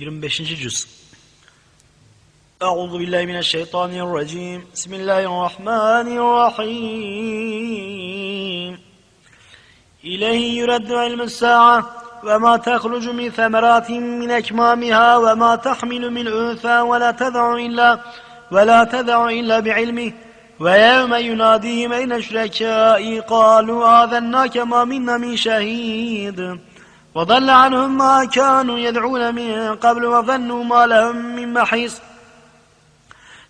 25. Cüz. بسم الله الرحمن الرحيم إليه يرد علم الساعة وما تخرج من ثمرات من أكمامها وما تحمل من أنثى ولا تدع إلا ولا تدع إلا بعلمه ويوم يناديهم أين شركائي قالوا آذناك ما منا من شهيد وضل عنهم ما كانوا يدعون من قبل وظنوا ما لهم من محيص.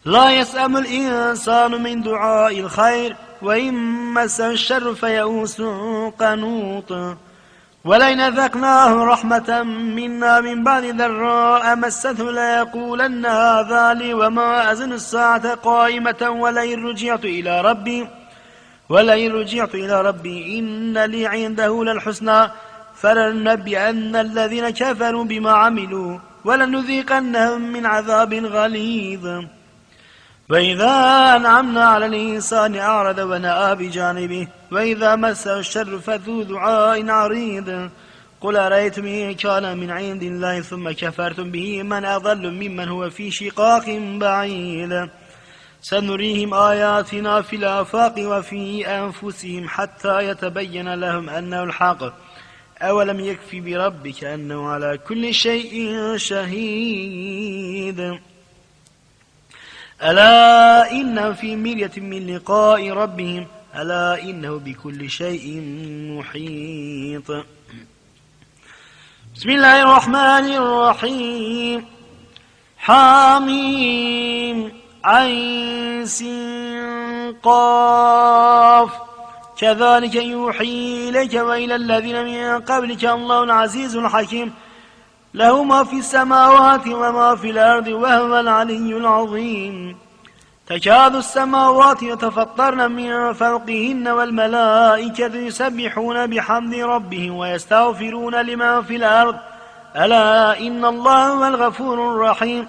لا يسأم الإنسان من دعاء الخير وإن مسه الشر فيئوس قنوط. ولئن أذقناه رحمة منا من بعد ذراء مسته ليقولن هذا لي وما أزن الساعة قائمة ولئن رجعت إلى ربي ولئن رجعت إلى ربي إن لي عنده للحسنى. فلننبئن الذين كفروا بما عملوا ولنذيقنهم من عذاب غليظ. وإذا أنعمنا على الإنسان أعرض ونأى بجانبه وإذا مسه الشر فذو دعاء عريض. قل أرأيتم إن كان من عند الله ثم كفرتم به؟ من أضل ممن هو في شقاق بعيد. سنريهم آياتنا في الآفاق وفي أنفسهم حتى يتبين لهم أنه الحق. أولم يكفي بربك أنه على كل شيء شهيد؟ ألا إنهم في مرية من لقاء ربهم ألا إنه بكل شيء محيط. بسم الله الرحمن الرحيم. حاميم عين قاف. كذلك يوحي إليك وإلى الذين من قبلك الله العزيز الحكيم. له ما في السماوات وما في الأرض وهو العلي العظيم. تكاد السماوات يتفطرن من فوقهن والملائكة يسبحون بحمد ربهم ويستغفرون لمن في الأرض. ألا إن الله هو الغفور الرحيم.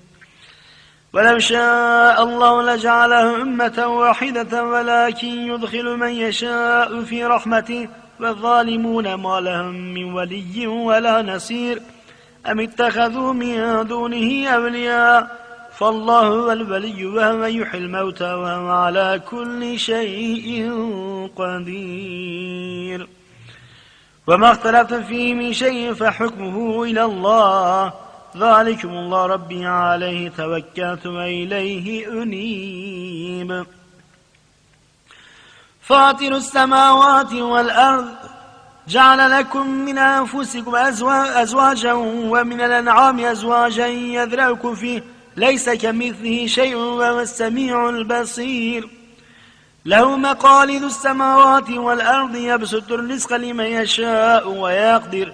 ولو شاء الله لجعله أمة واحدة ولكن يدخل من يشاء في رحمته. والظالمون ما لهم من ولي ولا نصير. أم اتخذوا من دونه أولياء؟ فالله هو الولي وهو يحيي الموتى وهو على كل شيء قدير. وما اختلفت فيه من شيء فحكمه إلى الله. ذلكم الله ربي عليه توكلت وإليه أنيب. فاطر السماوات والأرض جعل لكم من أنفسكم أزواجا ومن الأنعام أزواجا يذرأكم فيه ليس كمثله شيء وهو السميع البصير. له مقاليد السماوات والأرض يبسط الرزق لمن يشاء ويقدر.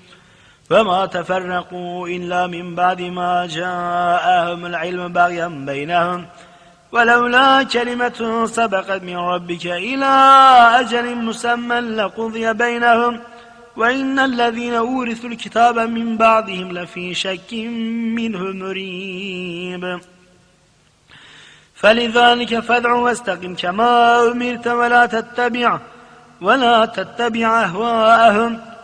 فما تفرقوا إلا من بعد ما جاءهم العلم بغيا بينهم. ولولا كلمة سبقت من ربك إلى أجل مسمى لقضي بينهم. وإن الذين أورثوا الكتاب من بعدهم لفي شك منه مريب. فلذلك فادع واستقم كما أمرت ولا تتبع ولا تتبع أهواءهم.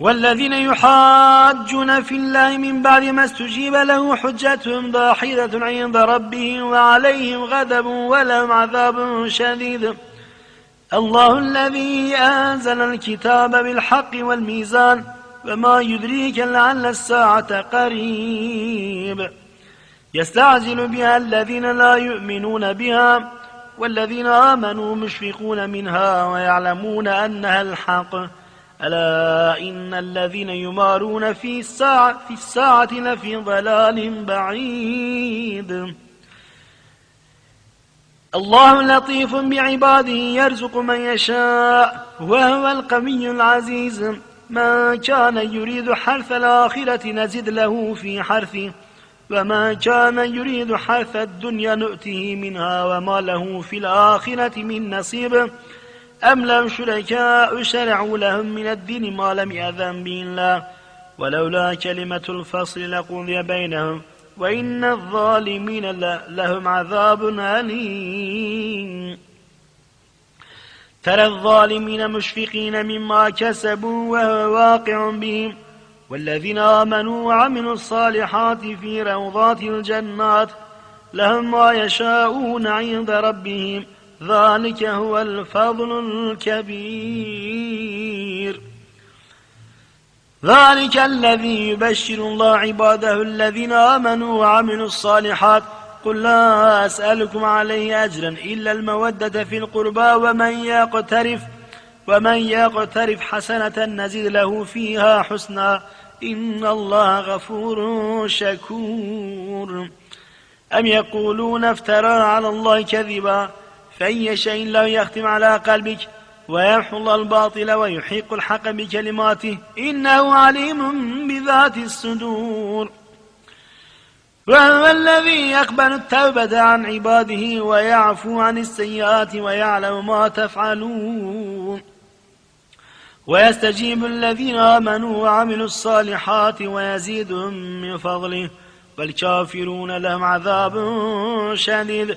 والذين يحاجون في الله من بعد ما استجيب له حجتهم ضاحية عند ربهم وعليهم غضب ولهم عذاب شديد. الله الذي أنزل الكتاب بالحق والميزان وما يدريك لعل الساعة قريب. يستعجل بها الذين لا يؤمنون بها والذين آمنوا مشفقون منها ويعلمون أنها الحق. ألا إن الذين يمارون في الساعة, في الساعة لفي ضلال بعيد. الله لطيف بعباده يرزق من يشاء وهو القوي العزيز. من كان يريد حرث الآخرة نزد له في حرثه ومن كان يريد حرث الدنيا نؤته منها وما له في الآخرة من نصيب. أم لهم شركاء شرعوا لهم من الدين ما لم يأذن به الله ولولا كلمة الفصل لقضي بينهم وإن الظالمين لهم عذاب أليم. ترى الظالمين مشفقين مما كسبوا وهو واقع بهم والذين آمنوا وعملوا الصالحات في روضات الجنات لهم ما يشاءون عند ربهم. ذلك هو الفضل الكبير. ذلك الذي يبشر الله عباده الذين آمنوا وعملوا الصالحات. قل لا أسألكم عليه أجرا إلا المودة في القربى ومن يقترف ومن يقترف حسنة نزد له فيها حسنا. إن الله غفور شكور. أم يقولون افترى على الله كذبا؟ فأي شيء لا يختم على قلبك ويمحو الله الباطل ويحيق الحق بكلماته إنه عليم بذات الصدور. وهو الذي يقبل التوبة عن عباده ويعفو عن السيئات ويعلم ما تفعلون. ويستجيب الذين آمنوا وعملوا الصالحات ويزيدهم من فضله والكافرون لهم عذاب شديد.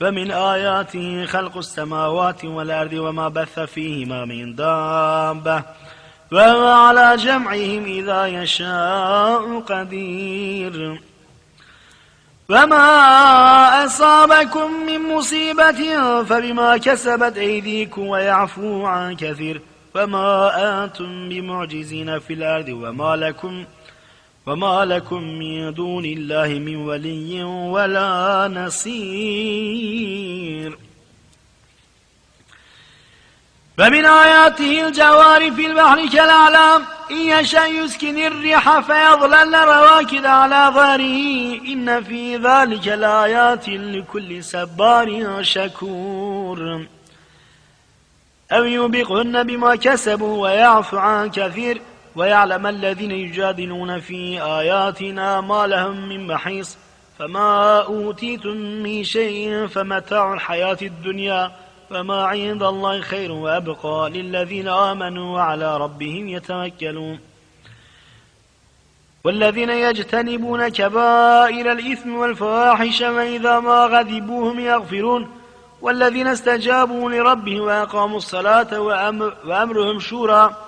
فمن آياته خلق السماوات والأرض وما بث فيهما من دابة وهو على جمعهم إذا يشاء قدير. وما أصابكم من مصيبة فبما كسبت أيديكم ويعفو عن كثير. وما أنتم بمعجزين في الأرض وما لكم وما لكم من دون الله من ولي ولا نصير. فمن آياته الجوار في البحر كالأعلام إن يشاء يسكن الريح فيظلل رواكد على ظهره. إن في ذلك لآيات لكل سبار شكور. أو يوبقهن بما كسبوا ويعفو عن كثير ويعلم الذين يجادلون في آياتنا ما لهم من محيص فما أوتيتم من شيء فمتاع الحياة الدنيا فما عند الله خير وأبقى للذين آمنوا وعلى ربهم يتوكلون. والذين يجتنبون كبائر الإثم والفواحش وإذا ما غذبوهم يغفرون. والذين استجابوا لربهم وأقاموا الصلاة وأمر وأمرهم شورى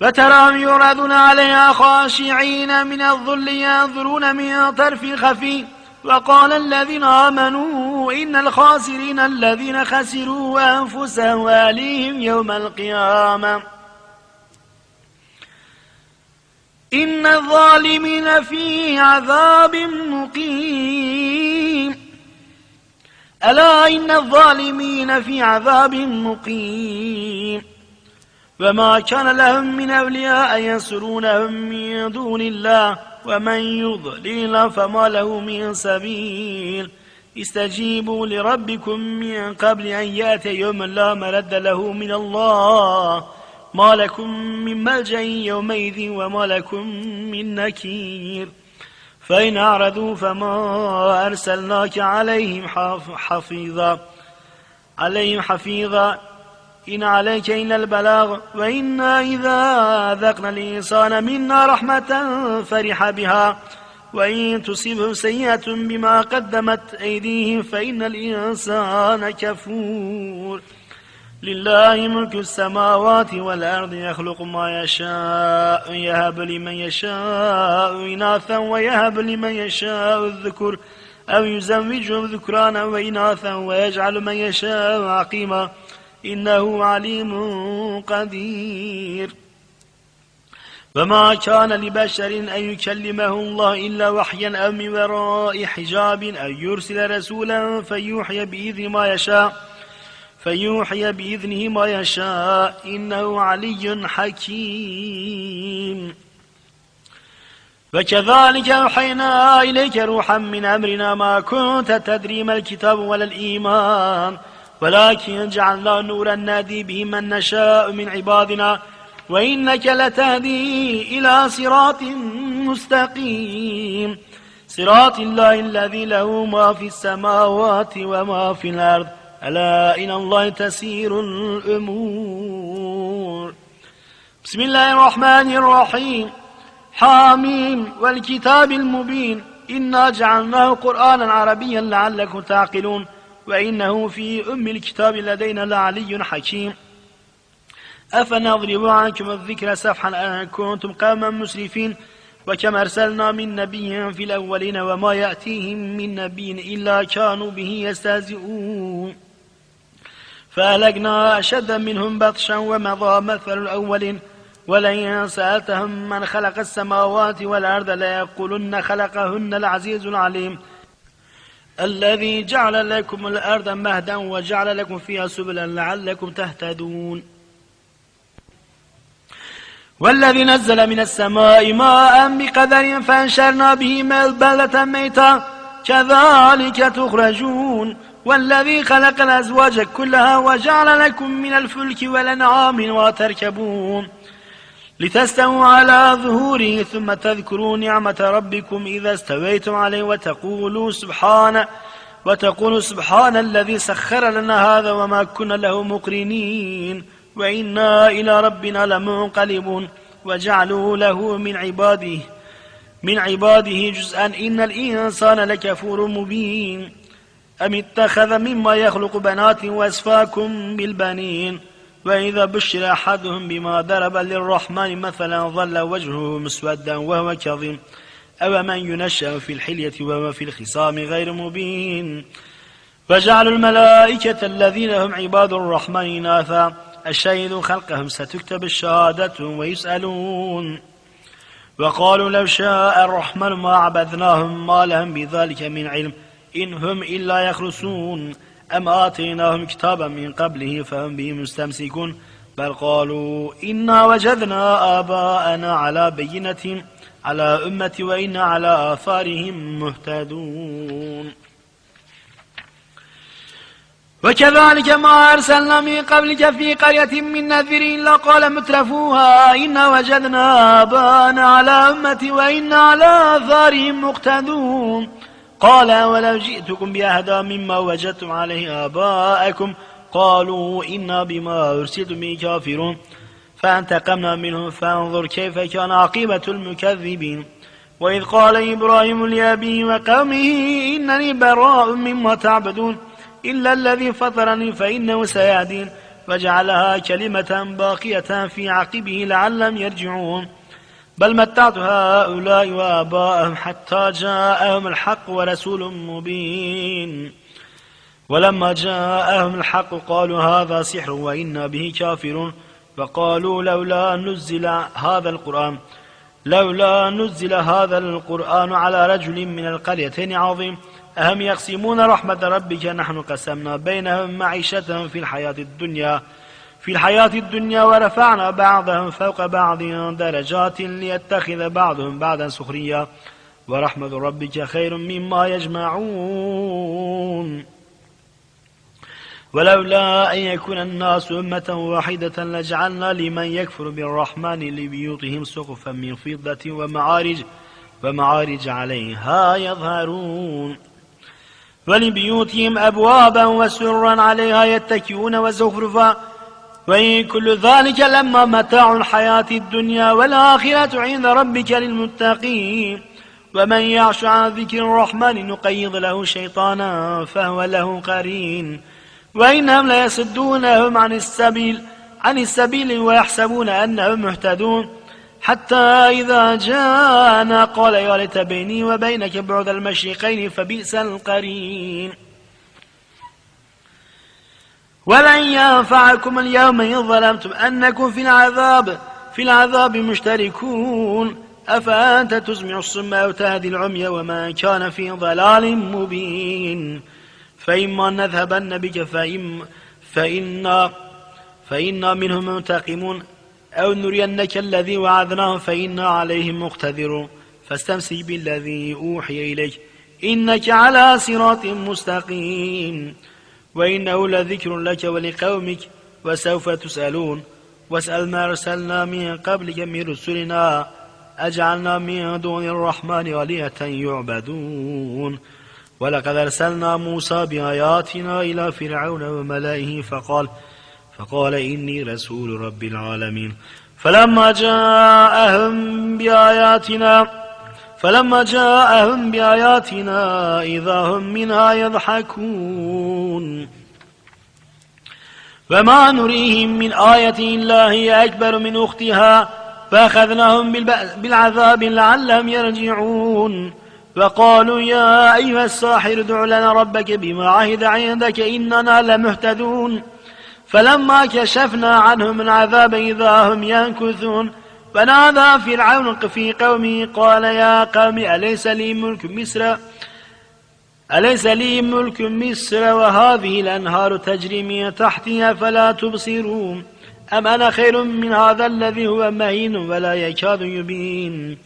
فتراهم يعرضون عليها خاشعين من الظل ينظرون من طرف خفي. وقال الذين آمنوا إن الخاسرين الذين خسروا أنفسهم وآليهم يوم القيامة. إن الظالمين في عذاب مقيم. ألا إن الظالمين في عذاب مقيم. وما كان لهم من أولياء ينصرونهم من دون الله ومن يضلل فما له من سبيل استجيبوا لربكم من قبل أن يأتي يوم لا مرد له من الله ما لكم من ملجأ يومئذ وما لكم من نكير فإن أعرضوا فما أرسلناك عليهم حفيظا عليهم حفيظا إن عليك إلا البلاغ وإنا إذا ذقنا الإنسان منا رحمة فرح بها وإن تصيبه سيئة بما قدمت أيديهم فإن الإنسان كفور. لله ملك السماوات والأرض يخلق ما يشاء يهب لمن يشاء إناثا ويهب لمن يشاء الذكر أو يزوجهم ذكرانا وإناثا ويجعل من يشاء عقيما. إنه عليم قدير. وما كان لبشر أن يكلمه الله إلا وحيا أو من وراء حجاب أو يرسل رسولا فيوحي بإذن ما يشاء. فيوحي بإذنه ما يشاء. إنه علي حكيم. وكذلك أوحينا إليك روحا من أمرنا ما كنت تدري ما الكتاب ولا الإيمان. ولكن جعلنا نورا نادي به من نشاء من عبادنا وإنك لتهدي إلى صراط مستقيم. صراط الله الذي له ما في السماوات وما في الأرض. ألا إلى الله تسير الأمور. بسم الله الرحمن الرحيم. حاميم والكتاب المبين. إنا جعلناه قرآنا عربيا لعلكم تعقلون. وإنه في أم الكتاب لدينا لعلي حكيم. أفنضرب عنكم الذكر سفحا أن كنتم قوما مسرفين وكما أرسلنا من نبي في الأولين وما يأتيهم من نبي إلا كانوا به يستهزئون. فأهلكنا أشد منهم بطشا ومضى مثل الأولين ولئن سألتهم من خلق السماوات والأرض ليقولن خلقهن العزيز العليم. الذي جعل لكم الأرض مهدا وجعل لكم فيها سبلا لعلكم تهتدون. والذي نزل من السماء ماء بقدر فانشرنا به بلدة ميتا. كذلك تخرجون. والذي خلق الأزواج كلها وجعل لكم من الفلك والأنعام وتركبون. لتستووا على ظهوره ثم تذكروا نعمة ربكم إذا استويتم عليه وتقولوا سبحان وتقولوا سبحان الذي سخر لنا هذا وما كنا له مقرنين. وإنا إلى ربنا لمنقلبون. وجعلوا له من عباده من عباده جزءا. إن الإنسان لكفور مبين. أم اتخذ مما يخلق بنات وأسفاكم بالبنين؟ وإذا بشر أحدهم بما ضرب للرحمن مثلا ظل وجهه مسودا وهو كظيم. أو من ينشأ في الحلية وهو في الخصام غير مبين. وجعلوا الملائكة الذين هم عباد الرحمن إناثا. الشهيد خلقهم ستكتب الشهادة ويسألون. وقالوا لو شاء الرحمن ما عبدناهم ما لهم بذلك من علم. إن هم إلا يخرسون أم آتيناهم كتابا من قبله فهم به مستمسكون بل قالوا إنا وجدنا آباءنا على بينة على أمة وإنا على آثارهم مهتدون وكذلك ما أرسلنا من قبلك في قرية من نذر إلا قال مترفوها إنا وجدنا آباءنا على أمة وإنا على آثارهم مقتدون قال ولو جئتكم بأهدى مما وجدتم عليه آباءكم قالوا إنا بما أرسلتم به كافرون فانتقمنا منهم فانظر كيف كان عاقبة المكذبين وإذ قال إبراهيم لأبيه وقومه إنني براء مما تعبدون إلا الذي فطرني فإنه سيهدين وجعلها كلمة باقية في عقبه لعلهم يرجعون بل متعت هؤلاء وآباءهم حتى جاءهم الحق ورسول مبين. ولما جاءهم الحق قالوا هذا سحر وإنا به كافرون. فقالوا لولا نزل هذا القرآن لولا نزل هذا القرآن على رجل من القريتين عظيم. أهم يقسمون رحمة ربك نحن قسمنا بينهم معيشتهم في الحياة الدنيا. في الحياة الدنيا ورفعنا بعضهم فوق بعض درجات ليتخذ بعضهم بعضا سخريا ورحمة ربك خير مما يجمعون. ولولا أن يكون الناس أمة واحدة لجعلنا لمن يكفر بالرحمن لبيوتهم سقفا من فضة ومعارج ومعارج عليها يظهرون. ولبيوتهم أبوابا وسرا عليها يتكئون وزخرفا. وإن كل ذلك لما متاع الحياة الدنيا والآخرة عند ربك للمتقين ومن يعش عن ذكر الرحمن نقيض له شيطانا فهو له قرين وإنهم ليصدونهم عن السبيل عن السبيل ويحسبون أنهم مهتدون حتى إذا جاءنا قال يا ليت بيني وبينك بعد المشرقين فبئس القرين ولن ينفعكم اليوم إن ظلمتم أنكم في العذاب في العذاب مشتركون. أفأنت تسمع الصم أو تهدي العمي وما كان في ضلال مبين. فإما نذهبن بك فإما فإنا فإنا منهم منتقمون. أو نرينك الذي وعدناه فإنا عليهم مقتدرون. فاستمسك بالذي أوحي إليك. إنك على صراط مستقيم. وإنه لذكر لك ولقومك وسوف تسألون. واسأل ما أرسلنا من قبلك من رسلنا. أجعلنا من دون الرحمن آلهة يعبدون. ولقد أرسلنا موسى بآياتنا إلى فرعون وملئه فقال فقال إني رسول رب العالمين. فلما جاءهم بآياتنا فلما جاءهم بآياتنا إذا هم منها يضحكون. وما نريهم من آية إلا هي أكبر من أختها فأخذناهم بالعذاب لعلهم يرجعون. وقالوا يا أيها الساحر ادع لنا ربك بما عهد عندك إننا لمهتدون. فلما كشفنا عنهم العذاب إذا هم ينكثون فنادى فرعون في قومه قال يا قوم أليس لي ملك مصر؟ أليس لي ملك مصر؟ وهذه الأنهار تجري من تحتها فلا تبصرون. أم أنا خير من هذا الذي هو مهين ولا يكاد يبين؟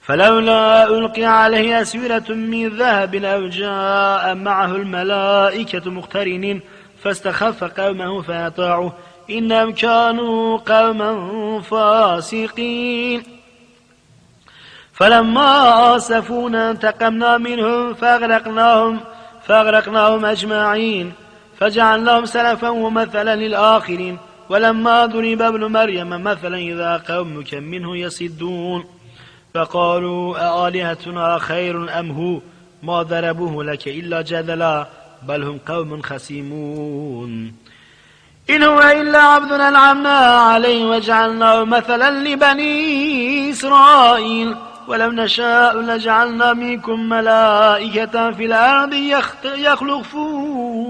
فلولا ألقي عليه أسورة من ذهب أو جاء معه الملائكة مقترنين فاستخف قومه فأطاعوه. إنهم كانوا قوما فاسقين. فلما آسفونا انتقمنا منهم فأغرقناهم فأغرقناهم أجمعين. فجعلناهم سلفا ومثلا للآخرين. ولما ضرب ابن مريم مثلا إذا قومك منه يصدون فقالوا أآلهتنا خير أم هو؟ ما ضربوه لك إلا جدلا بل هم قوم خسيمون إن هو إلا عبد أنعمنا عليه وجعلناه مثلا لبني إسرائيل. ولو نشاء لجعلنا منكم ملائكة في الأرض يخلفون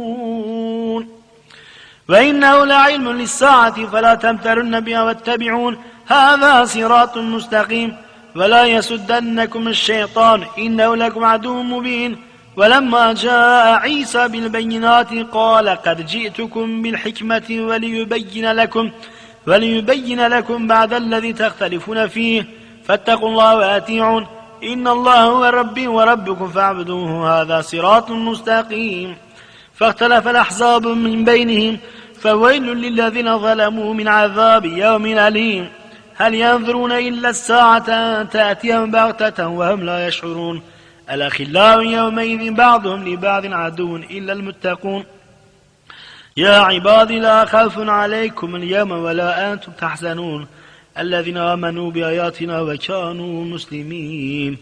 وإنه لعلم للساعة فلا تمترن بها واتبعون. هذا صراط مستقيم. ولا يسدنكم الشيطان. إنه لكم عدو مبين. ولما جاء عيسى بالبينات قال قد جئتكم بالحكمة وليبين لكم وليبين لكم بعد الذي تختلفون فيه. فاتقوا الله واتيعون إن الله هو ربي وربكم فاعبدوه. هذا صراط مستقيم. فاختلف الأحزاب من بينهم. فويل للذين ظلموا من عذاب يوم أليم. هل ينظرون إلا الساعة أن تأتيهم بغتة وهم لا يشعرون. الأخلاء يومئذ بعضهم لبعض عدو إلا المتقون. يا عبادي لا خوف عليكم اليوم ولا أنتم تحزنون. الذين آمنوا بآياتنا وكانوا مسلمين.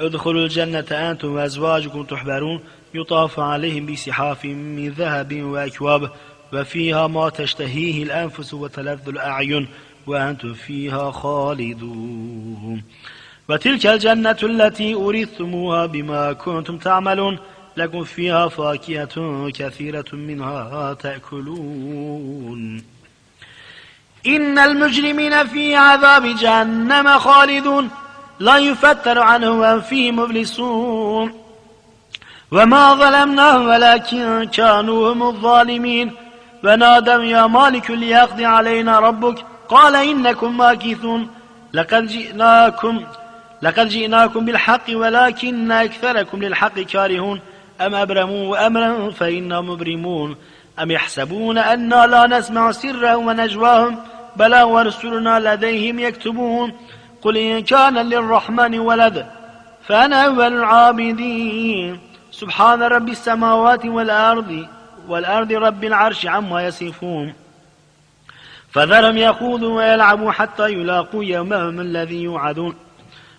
ادخلوا الجنة أنتم وأزواجكم تحبرون. يطاف عليهم بسحاف من ذهب وأكواب وفيها ما تشتهيه الأنفس وتلذ الأعين وأنتم فيها خالدون. وتلك الجنة التي أورثتموها بما كنتم تعملون لكم فيها فاكهة كثيرة منها تأكلون. إن المجرمين في عذاب جهنم خالدون لا يفتر عنهم فيه مبلسون. وما ظلمناهم ولكن كانوا هم الظالمين. ونادم يا مالك ليقضي علينا ربك قال إنكم ماكثون لقد جئناكم لقد جئناكم بالحق ولكن أكثركم للحق كارهون. أم أبرموا أمرا فإنا مبرمون. أم يحسبون أنا لا نسمع سرهم ونجواهم؟ بلى ورسلنا لديهم يكتبون. قل إن كان للرحمن ولد فأنا أول العابدين. سبحان رب السماوات والأرض والأرض رب العرش عما يصفون. فذرهم يخوضوا ويلعبوا حتى يلاقوا يومهم الذي يوعدون.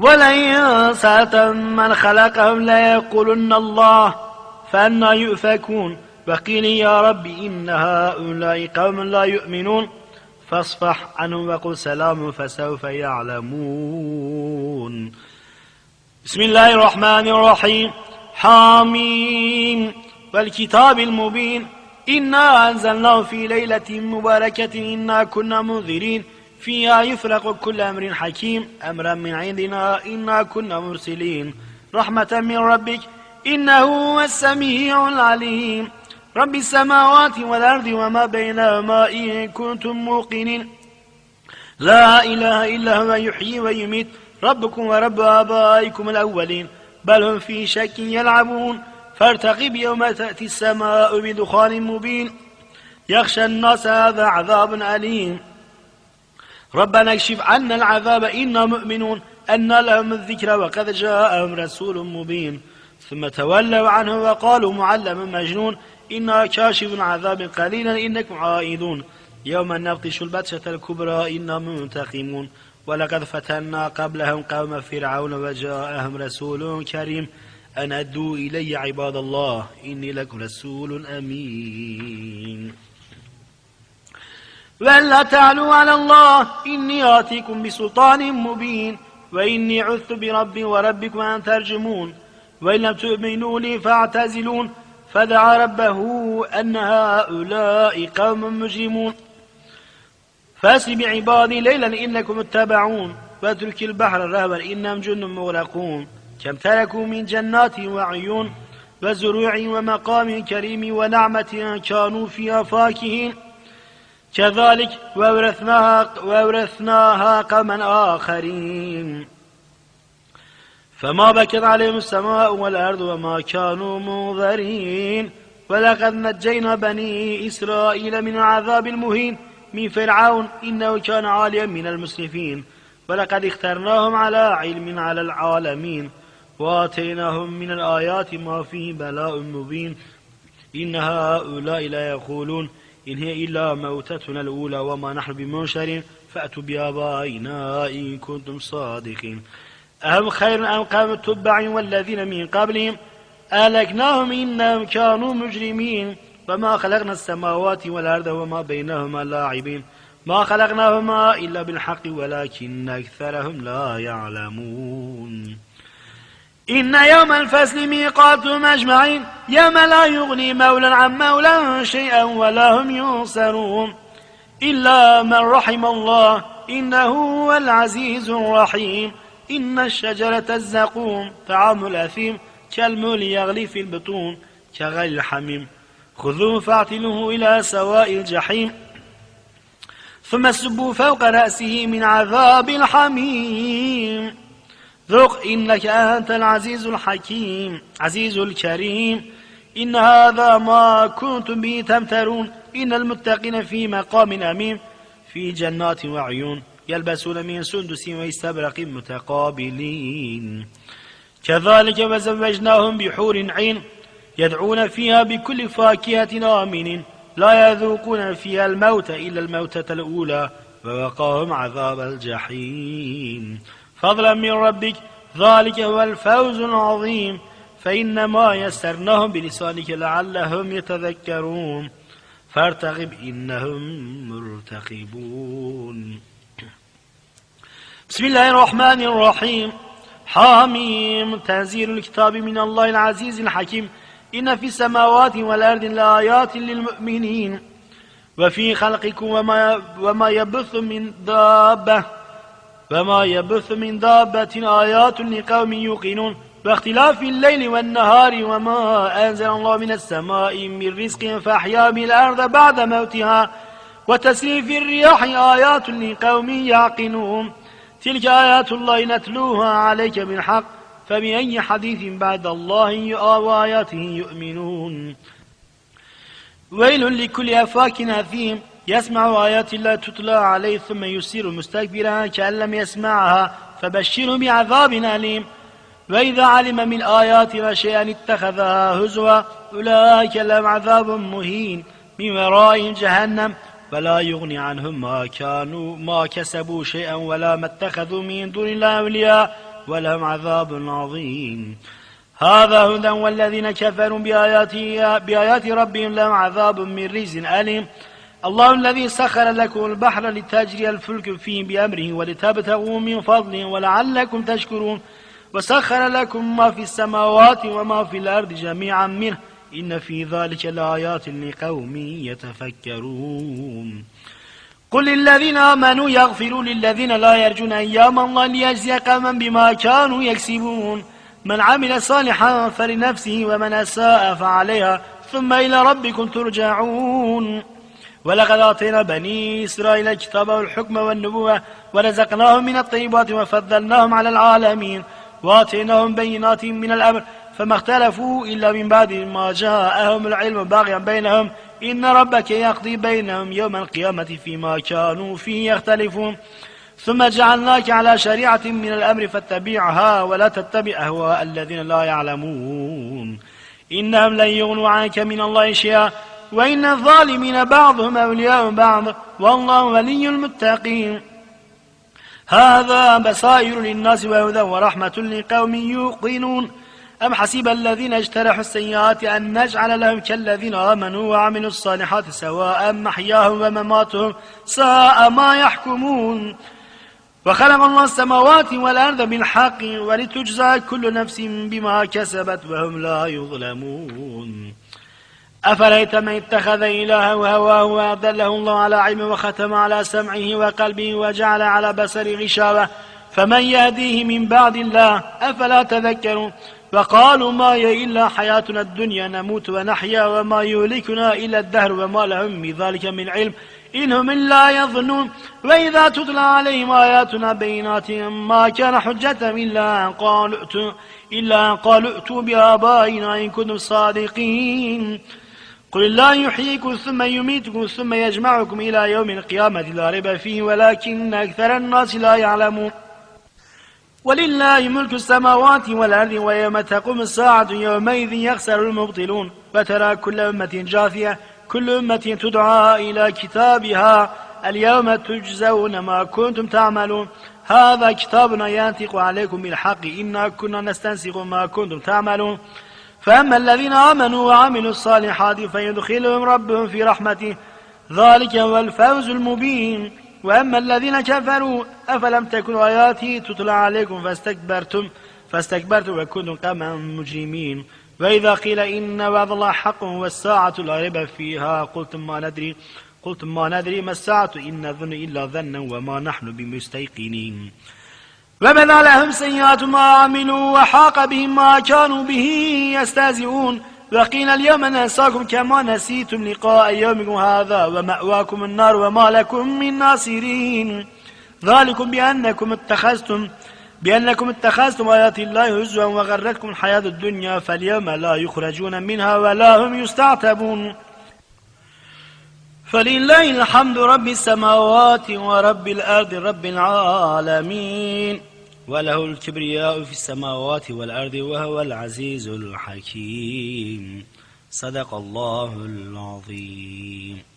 ولئن سألتم من خلقهم ليقولن الله فأنا يؤفكون. وقيل يا رب إن هؤلاء قوم لا يؤمنون. فاصفح عنهم وقل سلام فسوف يعلمون. بسم الله الرحمن الرحيم. حاميم. والكتاب المبين. إنا أنزلناه في ليلة مباركة. إنا كنا منذرين. فيها يفرق كل أمر حكيم. أمرا من عندنا إنا كنا مرسلين. رحمة من ربك إنه هو السميع العليم. رب السماوات والأرض وما بينهما إن كنتم موقنين. لا إله إلا هو يحيي ويميت. ربكم ورب آبائكم الأولين. بل هم في شك يلعبون. فارتقب يوم تأتي السماء بدخان مبين. يخشى الناس هذا عذاب أليم. ربنا اكشف عنا العذاب إنا مؤمنون أن لهم الذكر وقد جاءهم رسول مبين. ثم تولوا عنه وقالوا معلم مجنون إنا كاشف العذاب قليلا إنكم عائدون. يوم نبطش البطشة الكبرى إنا منتقمون. ولقد فتنا قبلهم قوم فرعون وجاءهم رسول كريم. أن أدوا إلي عباد الله إني لكم رسول أمين. ولا تعلوا على الله. إني آتيكم بسلطان مبين. وإني عثت بربي وربكم أن ترجمون. وإن لم تؤمنوا لي فاعتزلون. فدعا ربه أن هؤلاء قوم مجرمون. فاسر بعبادي ليلا إنكم اتبعون. وأترك البحر الرهبا إنهم جن مغرقون. كم تركوا من جنات وعيون وزروع ومقام كريم ونعمة كانوا فيها فاكهين. كذلك وورثناها, وورثناها قوما آخرين. فما بكت عليهم السماء والأرض وما كانوا منذرين ولقد نجينا بني إسرائيل من العذاب المهين من فرعون إنه كان عاليا من المسرفين. ولقد اخترناهم على علم على العالمين. وآتيناهم من الآيات ما فيه بلاء مبين. إن هؤلاء لا يقولون إن هي إلا موتتنا الأولى وما نحن بمنشر فأتوا بآبائنا إن كنتم صادقين. أهم خير أم قوم التبع والذين من قبلهم؟ أهلكناهم إنهم كانوا مجرمين. وما خلقنا السماوات والأرض وما بينهما لاعبين. ما خلقناهما إلا بالحق ولكن أكثرهم لا يعلمون. إن يوم الفصل ميقاتهم أجمعين يوم لا يغني مولى عن مولى شيئا ولا هم ينصرون إلا من رحم الله إنه هو العزيز الرحيم إن الشجرة الزقوم طعام الأثيم كالمول يغلي في البطون كغلي الحميم خذوه فاعتلوه إلى سواء الجحيم ثم سبوا فوق رأسه من عذاب الحميم ذق إنك أنت العزيز الحكيم عزيز الكريم. إن هذا ما كنتم به تمترون. إن المتقين في مقام أمين في جنات وعيون يلبسون من سندس واستبرق متقابلين. كذلك وزوجناهم بحور عين يدعون فيها بكل فاكهة آمن. لا يذوقون فيها الموت إلا الموتة الأولى ووقاهم عذاب الجحيم. فضلا من ربك ذلك هو الفوز العظيم. فإنما يسرناهم بلسانك لعلهم يتذكرون. فارتقب إنهم مرتقبون. بسم الله الرحمن الرحيم. حاميم تنزيل الكتاب من الله العزيز الحكيم. إن في السماوات والأرض لآيات للمؤمنين. وفي خلقكم وما, وما يبث من دابة. وما يبث من دابة آيات لقوم يوقنون باختلاف الليل والنهار وما أنزل الله من السماء من رزق فأحيا بالأرض بعد موتها وتسريف الرياح آيات لقوم يعقلون. تلك آيات الله نتلوها عليك بالحق فبأي حديث بعد الله وآياته يؤمنون. ويل لكل أفاك أثيم. يسمع آيات الله تتلى عليه ثم يسير مستكبرا كأن لم يسمعها فبشره بعذاب أليم. وإذا علم من آياتنا شيئا اتخذها هزوا أولئك لهم عذاب مهين من ورائهم جهنم. فلا يغني عنهم ما كانوا ما كسبوا شيئا ولا ما اتخذوا من دون الله أولياء ولهم عذاب عظيم. هذا هدى والذين كفروا بآيات, بآيات ربهم لهم عذاب من رجز أليم. الله الذي سخر لكم البحر لتجري الفلك فيه بأمره ولتبتغوا من فضله ولعلكم تشكرون. وسخر لكم ما في السماوات وما في الأرض جميعا منه. إن في ذلك لآيات لقوم يتفكرون. قل للذين آمنوا يغفروا للذين لا يرجون أيام الله ليجزي قوما بما كانوا يكسبون. من عمل صالحا فلنفسه ومن أساء فعليها ثم إلى ربكم ترجعون. ولقد آتينا بني إسرائيل الكتاب والحكم والنبوة ورزقناهم من الطيبات وفضلناهم على العالمين وآتيناهم بينات من الأمر فما اختلفوا إلا من بعد ما جاءهم العلم باغيا بينهم. إن ربك يقضي بينهم يوم القيامة فيما كانوا فيه يختلفون. ثم جعلناك على شريعة من الأمر فاتبعها ولا تتبع أهواء الذين لا يعلمون. إنهم لن يغنوا عنك من الله شيئا. وإن الظالمين بعضهم أولياء بعض والله ولي المتقين. هذا بصائر للناس وهدى ورحمة لقوم يوقنون. أم حسب الذين اجترحوا السيئات أن نجعل لهم كالذين آمنوا وعملوا الصالحات سواء محياهم ومماتهم ساء ما يحكمون. وخلق الله السماوات والأرض بالحق ولتجزى كل نفس بما كسبت وهم لا يظلمون. أفليت من اتخذ إلها وهواه وأضله الله على علم وختم على سمعه وقلبه وجعل على بصره غشاوة؟ فمن يهديه من بعد الله أفلا تذكرون؟ وقالوا ما هي إلا حياتنا الدنيا نموت ونحيا وما يهلكنا إلا الدهر وما لهم بذلك من علم. إنهم إلا يظنون. وإذا تتلى عليهم آياتنا بينات ما كان حجة إلا أن قالوا إلا أن قالوا ائتوا بآبائنا إن كنتم صادقين. قل الله يحييكم ثم يميتكم ثم يجمعكم إلى يوم القيامة لا ريب فيه ولكن أكثر الناس لا يعلمون. ولله ملك السماوات والأرض ويوم تقوم الساعة يومئذ يخسر المبطلون. وترى كل أمة جاثية كل أمة تدعى إلى كتابها. اليوم تجزون ما كنتم تعملون. هذا كتابنا ينطق عليكم بالحق. إنا كنا نستنسخ ما كنتم تعملون. فأما الذين آمنوا وعملوا الصالحات فيدخلهم ربهم في رحمته. ذلك هو الفوز المبين. وأما الذين كفروا أفلم تكن آياتي تتلى عليكم فاستكبرتم فاستكبرتم وكنتم قوما مجرمين. وإذا قيل إن وعد الله حق والساعة لا ريب فيها. قلتم ما ندري قلتم ما ندري ما الساعة. إن نظن إلا ظنا وما نحن بمستيقنين. وبدا لهم سيئات ما عملوا وحاق بهم ما كانوا به يستهزئون. وقيل اليوم ننساكم كما نسيتم لقاء يومكم هذا ومأواكم النار وما لكم من ناصرين. ذلكم بأنكم اتخذتم بأنكم اتخذتم آيات الله هزوا وغرتكم الحياة الدنيا فاليوم لا يخرجون منها ولا هم يستعتبون. فلله الحمد رب السماوات ورب الأرض رب العالمين. وله الكبرياء في السماوات والأرض وهو العزيز الحكيم. صدق الله العظيم.